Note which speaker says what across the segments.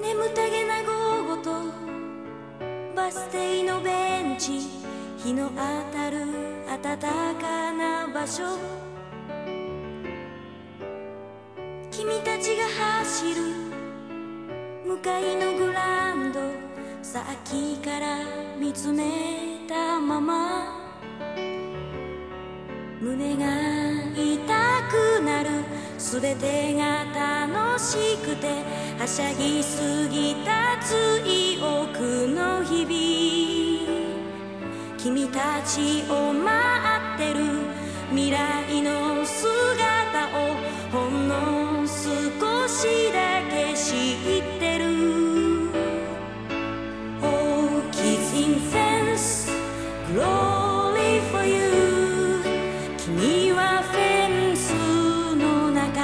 Speaker 1: 眠たげな午後とバス停のベンチ日の当たる暖かな場所。君たちが走る向かいのグラウンド。さっきから見つめたまま。胸が痛くなる。すべてが楽しくて。はしゃぎすぎた追憶の日々。君たちを待ってる未来の姿をほんの少しだけ知ってる Oh, kissing fence, glory for you 君はフェンスの中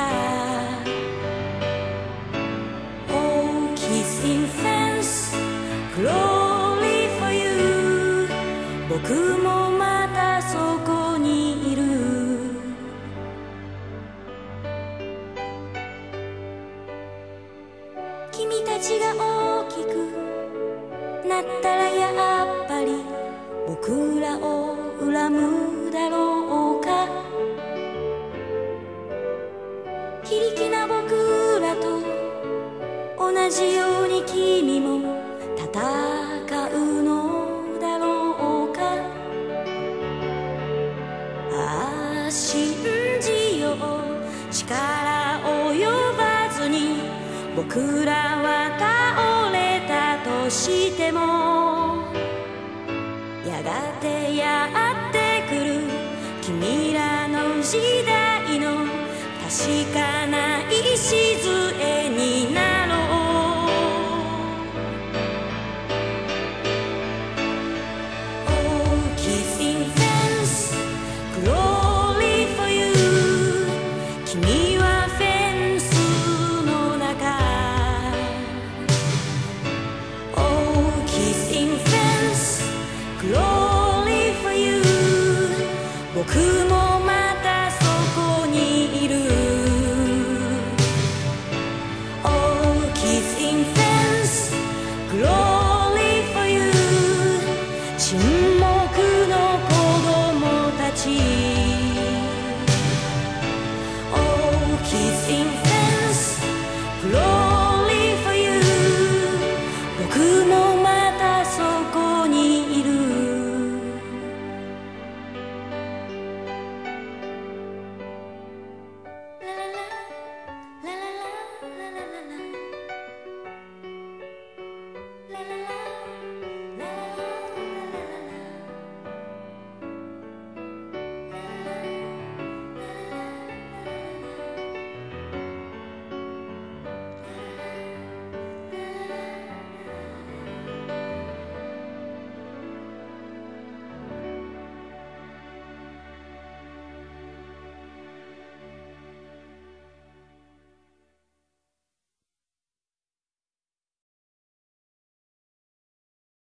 Speaker 1: Oh, kissing fence, glory 僕もまたそこにいる。君たちが大きくなったらやっぱり僕らを恨むだろうか。非力な僕らと同じように君も戦う。僕らは倒れたとしてもやがてやってくる君らの時代の確かな礎。僕も